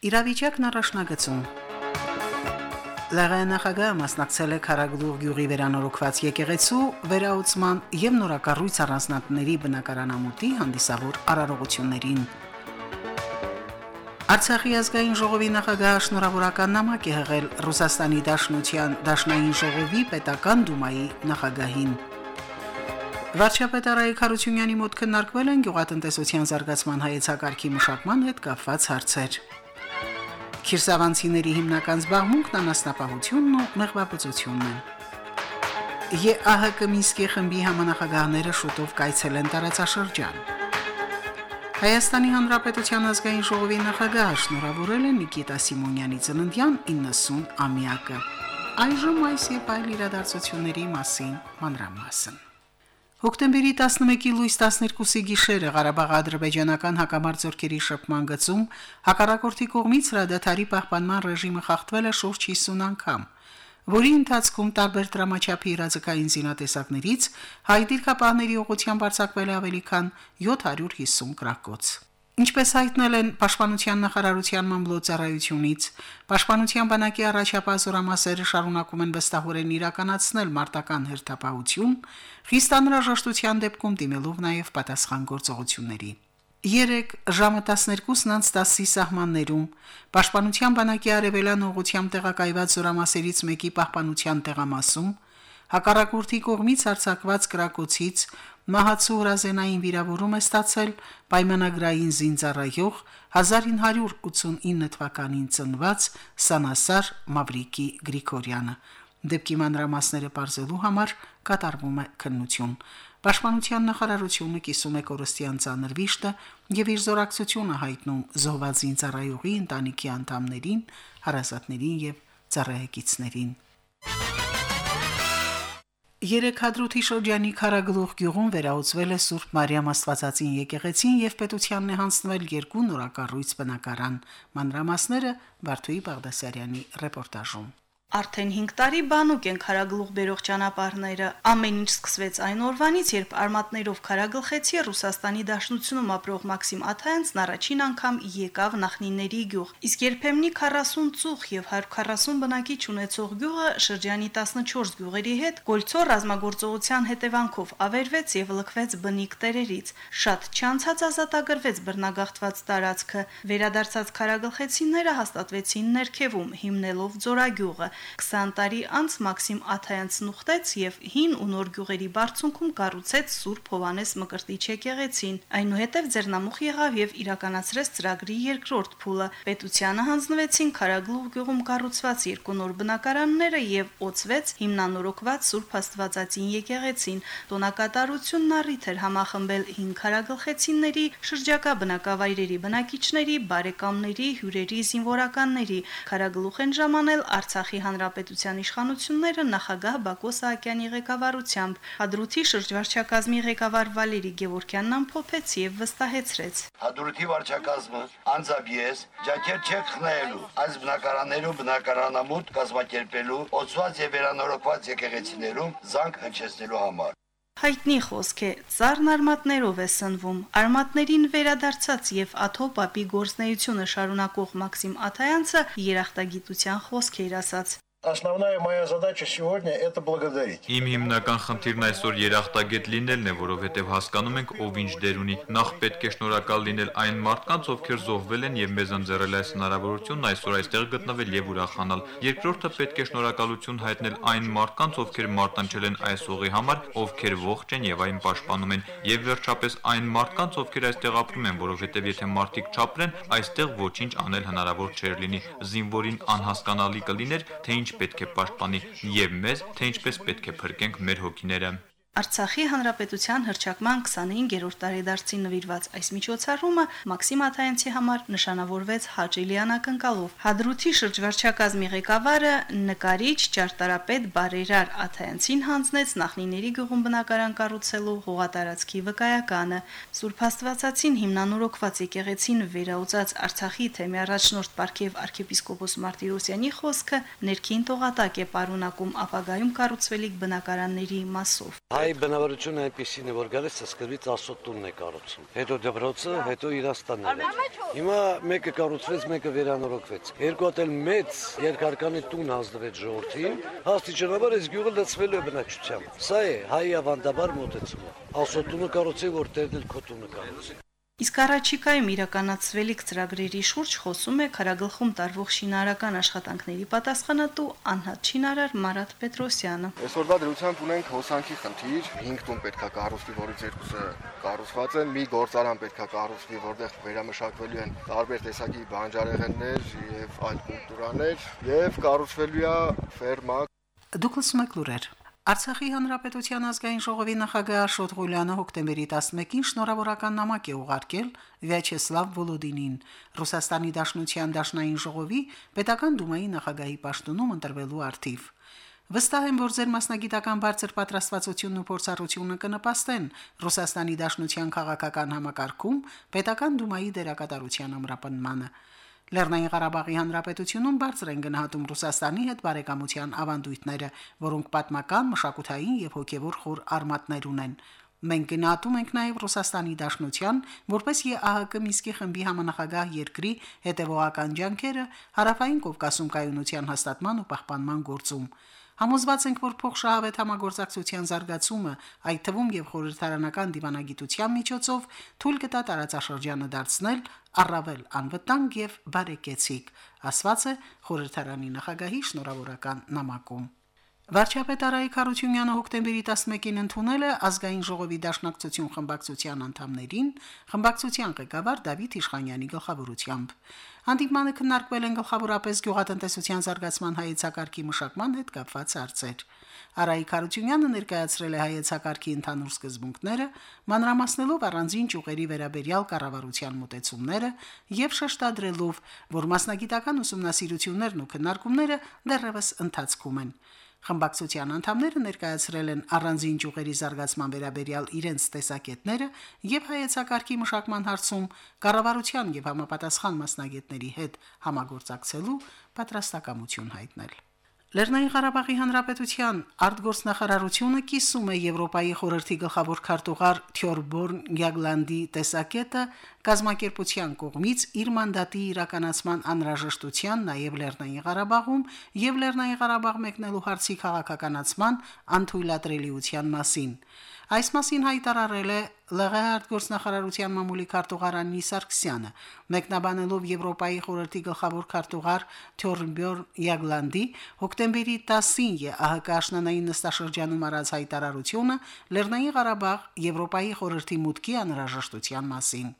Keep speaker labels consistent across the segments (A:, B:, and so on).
A: Իրավիճակն առաջնագծում Լեռնախագահը մասնակցել է Խարագլուղ գյուղի վերանորոգված եկեղեցու վերաուծման եւ նորակառույց առանձնատների բնակարանամուտի հանդիսավոր արարողություններին։ Արցախի ազգային ժողովի նախագահը շնորհավորական նամակ է հղել Ռուսաստանի Դաշնության Դաշնային ժողովի պետական դումայի նախագահին։ Վարչապետ Արայիկ Հարությունյանի մոտ քննարկվել են գյուղատնտեսության զարգացման հայեցակարգի մշակման հետ կապված հարցեր։ Քիրսավանցիների հիմնական զբաղմունքն անասնապահությունն ու մեղվաբուծությունն են։ ԵԱՀԿ Մինսկի խմբի համանախագահները շուտով կայցելեն տարածաշրջան։ Հայաստանի Հանրապետության ազգային ժողովի նախագահը շնորհավորել է Նիկիտա Սիմոնյանի ծննդյան 90-ամյակը։ Այժմ այս եւ այլ իրադարձությունների մասին մանրամասն։ Հոկտեմբերի 11-ի լույս 12-ի գիշերը Ղարաբաղ-ադրբեջանական հակամարտությունների շփման գծում հակառակորդի կողմից հրադադարի պահպանման ռեժիմը խախտվել է շուրջ 50 անգամ, որի ընթացքում տարբեր դրամաչափի իրազեկային զինատեսակներից հայ դիրքապահների ուղղությամբ արձակվել է ավելի քան 750 գրակոց։ Ինչպես հայտնել են Պաշտպանության նախարարության մամլոյցարայությունից, Պաշտպանության բանակի առաջապահ զորամասերը շարունակում են վստահորեն իրականացնել մարտական հերթապահություն, խիստ անհրաժեշտության դեպքում դիմելով նաև պատասխան գործողությունների։ 3 ժամը 12-ից 10-ի սահմաններում Պաշտպանության բանակի արևելան ուղությամբ տեղակայված զորամասերից մեկի պահպանության տեղամասում հակառակորդի կողմից արձակված կրակոցից մահացու հրազենային վիրավորում է ստացել պայմանագրային զինծառայող 1989 թվականին ծնված Սանասար Մավրիկի Գրիգորյանը։ Դեպքի մանրամասները բարձելու համար կատարվում է քննություն։ Պաշտպանության նախարարությունը կիսում է կորստյան ցաներ վիշտը եւ իր զորակցությունը հայտնում զոհված զինծառայողի ընտանիքի անդամներին, հարազատներին եւ ծառայեկիցներին։ Երեք հադրութի շրջանի Խարագլուխ գյուղում վերահսկվել է Սուրբ Մարիամ Աստվածածին եկեղեցին եւ պետությանն է հանձնվել երկու նորակառույց բնակարան։ Մանրամասները Վարդուհի Բաղդասարյանի ռեպորտաժում։
B: Արդեն 5 տարի բանուկ են քարագլուխ բերող ճանապարհները։ Ամեն ինչ սկսվեց այն օրվանից, երբ արմատներով քարագլխեցի Ռուսաստանի Դաշնությունում ապրող Մաքսիմ Աթայանցն առաջին անգամ եկավ նախնիների գյուղ։ Իսկ երբեմնի 40 ծուխ եւ 140 բնակիչ ունեցող գյուղը շրջանի 14 գյուղերի հետ Գոլցոր ռազմագործողության հետևանքով ավերվեց եւ լքվեց բնիկ տերերից։ Շատ չանցած ազատագրվեց բռնագաղթված տարածքը։ Վերադարձած քարագլխեցիները հաստատվեցին ներքևում, հիմնելով Ձորագյուղը 20 տարի անց Մաքսիմ Աթայանցն ուխտեց եւ հին ու նոր գյուղերի բարձունքում կառուցեց Սուրբ Հովանես Մկրտիչ եկեղեցին։ Այնուհետև ձեռնամուխ եղավ եւ իրականացրեց ծրագրի երկրորդ փուլը։ Պետությանը հանձնվեցին Խարագլուղ գյուղում կառուցված երկու նոր բնակարանները եւ օծվեց հիմնանորոգված Սուրբ Աստվածածին եկեղեցին։ Տոնակատարությունն առիթ էր համախմբել հին քարագլխեցիների, շրջակա բնակավայրերի բնակիչների, բարեկամների, հյուրերի, զինվորականների։ Քարագլուխ են ժամանել Արցախի հանրապետության իշխանությունները նախագահ Բակո Սահակյանի ղեկավարությամբ։ Հադրութի շրջվարչակազմի ղեկավար Վալերի Գևորքյանն ամփոփեց եւ վստահեցրեց.
C: Հադրութի վարչակազմը անձամբ ես ջակեր չեք խնայելու այս բնակարաններում բնակարանամուտ կազմակերպելու օծված եւ վերանորոգված եկեղեցիներում զանգ հնչեցնելու համար
B: Հայտնի խոսք է, ծառն արմատներով է սնվում։ Արմատներին վերադարձած եւ Աթո Պապի գործնեությունը շարունակող Մաքսիմ Աթայանցը երախտագիտության խոսք էր ասած.
D: Основная моя задача сегодня это благодарить.
E: Իմ հիմնական խնդիրն այսօր երախտագետ լինելն է, որովհետև հասկանում ենք ով ինչ դեր ունի։ Նախ պետք է շնորհակալ լինել այն մարդկանց, ովքեր զոհվել են եւ մեզ ընձեռել այս հնարավորությունն այսօր այստեղ գտնվել եւ ուրախանալ։ Երկրորդը պետք է շնորհակալություն հայտնել այն մարդկանց, ովքեր մարտնչել են այս ուղի համար, ովքեր ողջ են եւ այն պաշտպանում են։ Եվ վերջապես այն մարդկանց, ովքեր այստեղ ապրում են, որովհետև եթե մարդիկ չապրեն, այստեղ ոչինչ անել հնարավոր չէր լինի։ Զինվորին անհասկանալի կլիներ, թե ինչ պետք է պաշտպանի եւ մեզ, թե ինչպես պետք է փրկենք մեր հոգիները։
B: Արցախի հանրապետության հրճակման 25-րդ տարեդարձին նվիրված այս միջոցառումը Մաքսիմ Աթայանցի համար նշանավորվեց Հաջիլյան ակնկալով։ Հադրութի շրջվարչակազմի ղեկավարը նկարիչ ճարտարապետ Բարերար Աթայանցին հանձնեց նախնիների գյուղում բնակարան կառուցելու հողատարածքի վկայականը։ Սուրբ Աստվածածին հիմնանորոգված եկեղեցին վերաուծած Արցախի թեմի առաջնորդ Պարքև arczepiskopos Մարտիրոսյանի խոսքը ներքին տողատակ է պարունակում ապագայում կառուցվելիք բնակարանների մասով։
F: Հայ բնավորությունը այնպեսին է, որ գալիս է սկզբից ասոտունն է կառուցում։ Հետո դպրոցը, հետո իրաստանները։ Հիմա մեկը կառուցվեց, մեկը վերանորոգվեց։ Երկու հատ էլ մեծ երկարկանի տուն հանձնվեց ժողովրդին, հաստիճանաբար այս գյուղը լցվելու է բնակչությամբ։ Սա է հայ ավանդաբար մոտեցումը։ Ասոտունը կառուցի, որ տերն էլ քո տունը կառուցի։
B: Իսկ առաջիկայում իրականացվելիք ծրագրերի շուրջ խոսում է Խարագլխում տարվող շինարարական աշխատանքների պատասխանատու անհատ շինարար Մարատ Պետրոսյանը։
G: Այսօրվա դրությամբ ունենք հոսանքի խնդիր, 5 տուն պետքա կառուցվի, որից երկուսը կառուցված են, մի գործարան պետքա կառուցվի, որտեղ վերամշակվելու են տարբեր տեսակի բանջարեղեններ եւ այլ կուլտուրաներ, եւ կառուցվելու է ֆերմա
A: Դուք լսում եք լուրեր։ Արցախի հանրապետության ազգային ժողովի նախագահ Աշոտ Ղուլյանը հոկտեմբերի 11-ին շնորհավորական նամակ է ուղարկել Վյաչեսլավ Վոլոդինին, Ռուսաստանի Դաշնության Դաշնային ժողովի պետական դումայի նախագահի պաշտոնում ընտրվելու արդիվ։ Վստահ եմ, որ ձեր մասնագիտական բարձր պատրաստվածությունն ու փորձառությունը կնպաստեն Ռուսաստանի Դաշնության քաղաքական համակարգում պետական դումայի դերակատարության ամրապնմանը։ Լեռնային Ղարաբաղի Հանրապետությունում բարձր են գնահատում Ռուսաստանի հետ բարեկամության ավանդույթները, որոնք պատմական, մշակութային եւ հոգեվոր խոր արմատներ ունեն։ Մենք գնահատում ենք նաև Ռուսաստանի Դաշնության, որպես ԵԱՀԿ Միսկի խմբի համանախագահ երկրի հետևողական ջանքերը հարավային Կովկասում կայունության հաստատման ու պահպանման գործում։ Համոզված ենք, որ փոխշահավետ համագործակցության զարգացումը, այդ թվում եւ խորհրդարանական դիվանագիտության միջոցով թույլ կտա տարածաշրջանը դարձնել առավել անվտանգ եւ բարեկեցիկ, ասված է խորհրդարանի նախագահի շնորհավորական նամակում։ Վարչապետ Արայիկ Խարությունյանը հոկտեմբերի 11-ին ընդունել է ազգային ժողովի դաշնակցություն խմբակցության անդամներին, խմբակցության ղեկավար Դավիթ Իշխանյանի գլխավորությամբ։ Հանդիպմանը քննարկվել են գլխավորապես գյուղատնտեսության զարգացման հայեցակարգի մշակման հետ կապված հարցեր։ Արայիկ Խարությունյանը ներկայացրել է հայեցակարգի ընդհանուր սկզբունքները, մանրամասնելով առանձին ճյուղերի վերաբերյալ կառավարության մոտեցումները եւ շեշտադրելով, որ մասնագիտական ուսումնասիրություններն ու քննարկումները դեռևս ընթացքում են։ Խմբակցության անդամները ներկայացրել են առանձին ճյուղերի զարգացման վերաբերյալ իրենց տեսակետները եւ հայեցակարգի մշակման հարցում կառավարության եւ համապատասխան մասնագետների հետ համագործակցելու պատրաստակամություն հայտնել։ Լեռնային Ղարաբաղի Հանրապետության արտգործնախարարությունը կիսում է Եվրոպայի խորհրդի գլխավոր քարտուղար Թյորբորն Յագլանդի տեսակետը կազմակերպության կողմից իր մանդատի իրականացման անհրաժեշտության նաև Լեռնային Ղարաբաղում եւ Լեռնային Ղարաբաղ մեկնելու հարցի քաղաքականացման անթույլատրելիության մասին։ Այս մասին հայտարարել է ԼՂՀ արտգործնախարարության մամուլի քարտուղարանի Սարգսյանը, մեկնաբանելով Եվրոպայի խորհրդի գլխավոր քարտուղար Թյորնբյորն Յագլանդի հոկտեմբերի 10-ին ԵԱՀԿ աշնանային նստաշրջանում արած հայտարարությունը Լեռնային Ղարաբաղ Եվրոպայի խորհրդի մուտքի անհրաժեշտության մասին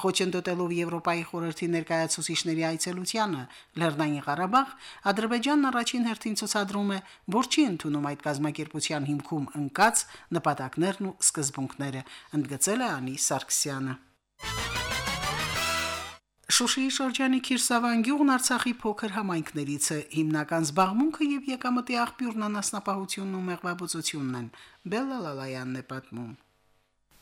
A: խոչընդոտելով Եվրոպայի խորհրդի ներկայացուցիչների այցելությանը Լեռնային Ղարաբաղ, Ադրբեջանն առաջին հերթին ցուցադրում է, որ չի ընդունում այդ կազմակերպության հիմքում ընկած նպատակներն ու սկզբունքները, ընդգծել է Անի Սարգսյանը։ Շուշիի շրջանի Քիրսավան գյուղն Արցախի փոքր համայնքներից է։ Հիմնական զբաղմունքը եւ եկամտի աղբյուրն անասնապահությունն ու մեղվաբուծությունն են։ Բելլալալայանն է պատմում։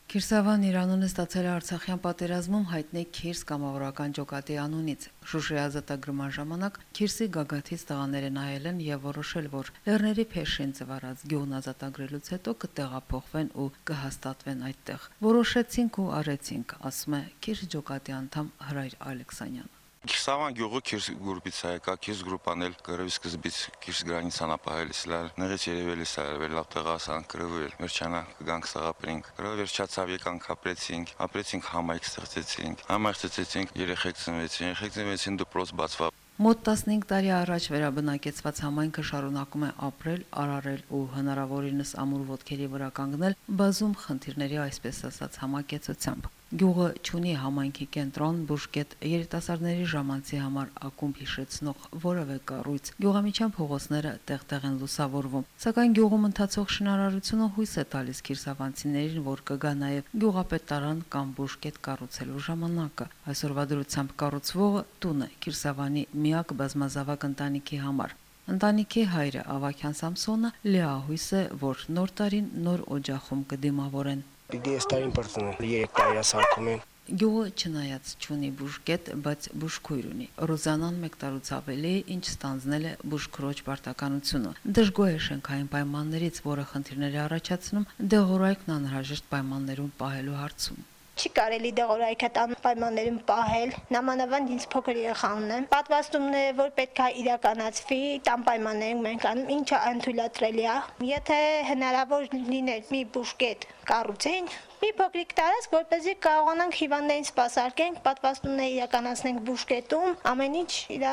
H: Քիրսավան Իրանունը ստացել է Արցախյան պատերազմում հայտնի Քիրս կամավորական ջոկատի անունից։ Շուշի ազատագրման ժամանակ Քիրսի գագաթից տղաները նայել են եւ որոշել, որ լեռների փեշին ծվարած գյուղն ազատագրելուց հետո կտեղափոխվեն ու կհաստատվեն այդտեղ։ Որոշեցինք ու արեցինք, ասում է Քիրս ջոկատի անդամ Հրայր Ալեքսանյանը։
I: Քիսավան գյուղը քիրս գրուպից է եկա, քիրս գրուպան էլ գրևի սկզբից քիրս գրանիցան ապահելիս լար, նեղից երևելիս է, վեր լավ տեղասան գրվել, վերջանա կգանք սաղապրինք, գրով վերջացավ եկանք ապրեցինք, ապրեցինք համայք ստեղծեցինք, համայք ստեղծեցինք, երեխեք ծնվեցին, երեխեք ծնվեցին դպրոց բացվա,
H: Մոտ 15 տարի առաջ վերաբնակեցված համայնքը շարունակում է ապրել, արարել ու հնարավորինս ամուր ոտքերի վրա կանգնել բազում խնդիրների այսպես ասած համակեցությամբ։ Գյուղը ունի համայնքի կենտրոն, բուժկետ, երիտասարդների ժամանցի համար ակումբ հիշեցնող որևէ կառույց։ Գյուղամիջյան փողոցները տեղ-տեղ են լուսավորվում, սակայն գյուղում ընթացող շինարարությունը հույս է տալիս քիրսավանցիներին, որ կգա նաև գյուղապետարան կամ բուժկետ կառուցելու ժամանակը։ Այսօրվա դրությամբ կառուցվողը տունը Քիրսավանի միակ բազմազավակ ընտանիքի համար։ Ընտանիքի հայրը Ավակյան Սամսոնը լիահույս է, որ նոր տարին նոր օջախում կդիմավորեն։
J: Պիտի այս տարին բրծնեն 3 տարի ասարկում են։
H: Գյուղը չնայած չունի բուժկետ, բայց բուժքույր ունի։ Ռոզանան մեկ տարուց ավելի ինչ ստանձնել է բուժքրոջ պարտականությունը։ Դժգոհ է շենքային պայմաններից, որը խնդիրներ է առաջացնում դեղորայքն անհրաժեշտ պայմաններում պահելու հարցում
K: չի կարելի դեղորայքը տան պայմաններում պահել։ Նամանավանդ ինձ փոքր երեխա ունեմ։ Պատվաստումները, որ պետք է իրականացվի, տան պայմաններում մենք անում, ինչը անթույլատրելի է։ Եթե հնարավոր լիներ մի բուժկետ կառուցեն, մի փոքրիկ տարածք, որպեսզի կարողանանք հիվանդներին սպասարկենք, պատվաստումներ իրականացնենք բուժկետում, ամեն ինչ իր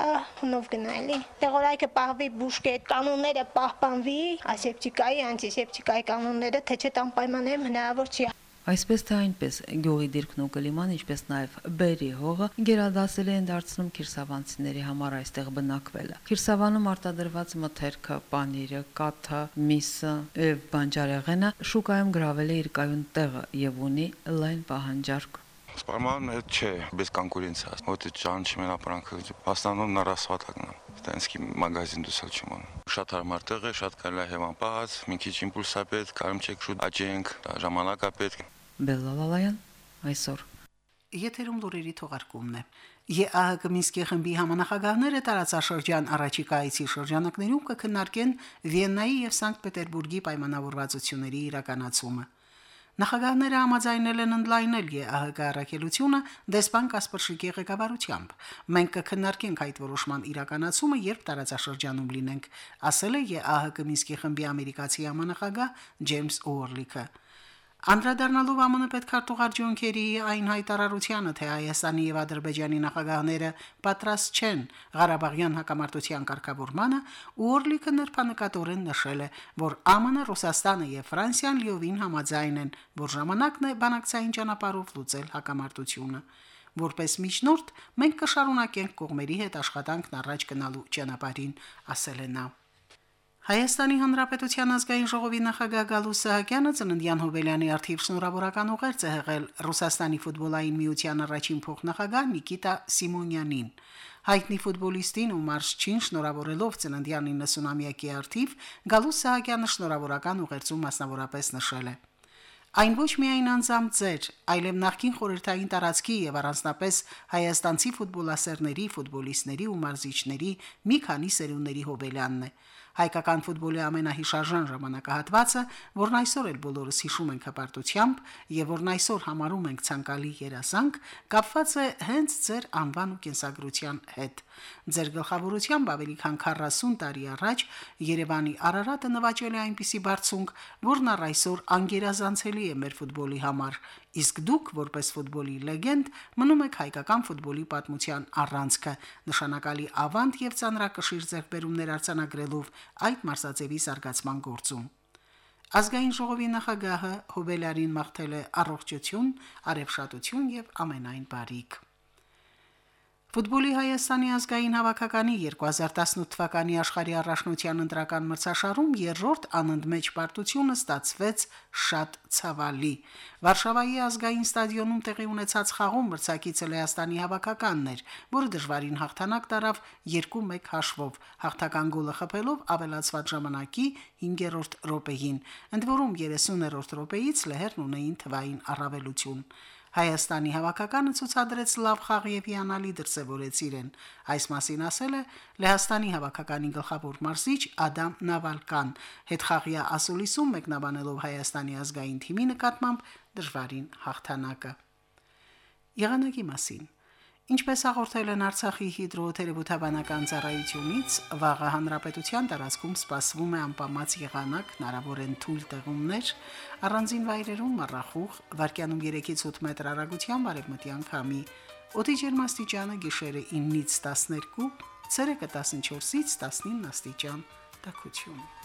K: հնով գնալի։ Տեղորայքը պահվի բուժկետ, կանոնները պահպանվի, ասեպտիկայի, անտիսեպտիկայի կանոնները, թե չէ տան պայմաններում հնարավոր չի
H: Այսպես թե այնպես գյուղի դիրքն ու կլիման, ինչպես նաև բերի հողը գերադասել են դարձնում քիրսավանցիների համար այստեղ բնակվելը։ Քիրսավանում արտադրված մթերքը, պանիրը, կաթը, միսը եւ բանջարեղենը շուկայում գravel է իր կայուն տեղը եւ ունի լայն պահանջարկ։
I: Սպարման հետ չէ, без конкуренция, вот это ճանչի մենա պրանքը, в основном на расхватակն է տենսկի մագազին դուսալ չեմ անում։ Շատ հարմար տեղ է, շատ կարելի է հեվանպահած, մի քիչ իմպուլս է պետք, կարում չեք շուտ աճենք, ժամանակ է պետք։
H: Բելլալալայան այսօր
A: Եթերում լուրերի թողարկումն է։ ԵԱՀԿ Մինսկի խմբի համանախագահները տարածաշրջան առաջիկայցի շրջանակներում կքննարկեն Վիեննայի եւ Սանկտ Պետերբուրգի պայմանավորվածությունների իրականացումը։ Նախագահները համաձայնել են ընդլայնել ԵԱՀԿ առաքելությունը դեսպան Կասպրշիկի ղեկավարությամբ։ Մենք կքննարկենք այդ որոշման իրականացումը, երբ տարածաշրջանում լինենք, ասել է ԵԱՀԿ Մինսկի խմբի ամերիկացի համանախագահ Ջեյմս Ուորլիքը։ Անդրադառնալով ԱՄՆ պետքարտուղար Ջոն Քերիի այն հայտարարությանը, թե Հայաստանի եւ Ադրբեջանի նախագահները պատրաստ չեն Ղարաբաղյան հակամարտության կարգավորմանը, Ուորլիկը նրբանկատորեն նշել է, որ ԱՄՆ, Ռուսաստանը եւ Ֆրանսիան լիովին համաձայն են, որ ժամանակն է բանակցային ճանապարհով լուծել հակամարտությունը։ Որպես միջնորդ մենք կշարունակենք կողմերի հետ աշխատանքն առաջ գնալու ճանապարհին, ասել է նա. Հայաստանի Հանրապետության ազգային ժողովի նախագահ Գալուս Սահակյանը ծննդյան հոբելյանի արթիվ շնորհավորական ուղերձ է հղել Ռուսաստանի ֆուտբոլային միության առաջին փոխնախագահ Նիկիտա Սիմոնյանին։ Հայտնի ֆուտբոլիստին ու մարշչին շնորհավորելով ծննդյան 90-ամյակի արթիվ Գալուս Սահակյանը շնորհավորական ուղերձում մասնավորապես նշել է. Այն ոչ միայն անձամբ ձեր, այլև նախկին խորհրդային տարածքի եւ առանձնապես հայաստանցի ֆուտբոլասերների, ֆուտբոլիստների ու մարզիչների մի քանի սերունդների հոբելյանն է հայկական ֆուտբոլի ամենահիշարժան ժամանակահատվածը, որն այսօր էլ բոլորս հիշում ենք հպարտությամբ եւ որն այսօր համարում ենք ցանկալի երազանք, կապված է հենց ձեր անվան ու կենսագրության հետ։ Ձեր գլխավորությամբ ավելի քան 40 տարի առաջ Երևանի Արարատը նվաճել է այնպիսի բարձունք, որն առ այսօր անգերազանցելի է մեր ֆուտբոլի համար, իսկ դուք որպես ֆուտբոլի լեգենդ մնում եք հայկական ֆուտբոլի պատմության առանցքը, նշանակալի ավանդ եւ ծանրակշիռ ձեռքբերումներ արձանագրելով այդ մարզաձևի զարգացման գործում։ Ազգային ժողովի նախագահը Հոբելարին մաղթել է առողջություն, արևշատություն եւ ամենայն բարիք։ Ֆուտբոլի Հայաստանի ազգային հավաքականի 2018 թվականի աշխարհի առաջնության ընտրական մրցաշարում երրորդ անընդմեջ պարտությունը ստացվեց շատ ցավալի։ Վարշավայի ազգային ստադիոնում տեղի ունեցած խաղում մրցակիցը Լեհաստանի հավաքականն էր, որը դժվարին հաղթանակ տարավ 2-1 հաշվով, հաղթական գոլը խփելով ավելացված ժամանակի 5-րդ րոպեին։ Ընդ որում 30-րդ րոպեից Լեհերն ունեին թվային առավելություն։ Հայաստանի հավաքականը ցուցադրեց լավ խաղ եւ հիանալի դրսեւորեց իրեն։ Այս մասին ասել է Լեհաստանի հավաքականի գլխավոր մարզիչ Ադամ Նավալկան, հետ խաղյա ասուլիսում մեկնաբանելով Հայաստանի ազգային թիմի նկատմամբ դժվարին հաղթանակը։ Եղանակի մասին Ինչպես հաղորդել են Արցախի հիդրոթերապևտաբանական ծառայությունից, վաղը հանրապետության տարածքում սպասվում է անպամած եղանակ, հնարավոր են թույլ տեղումներ, առանձին վայրերում մռախուղ, վարկյանում 3-ից 8 մետր արագությամբ արևմտյան քամի, օդի ջերմաստիճանը գիշերը 9-ից 12, ցերեկը 14-ից 19 աստիճան, տաքություն։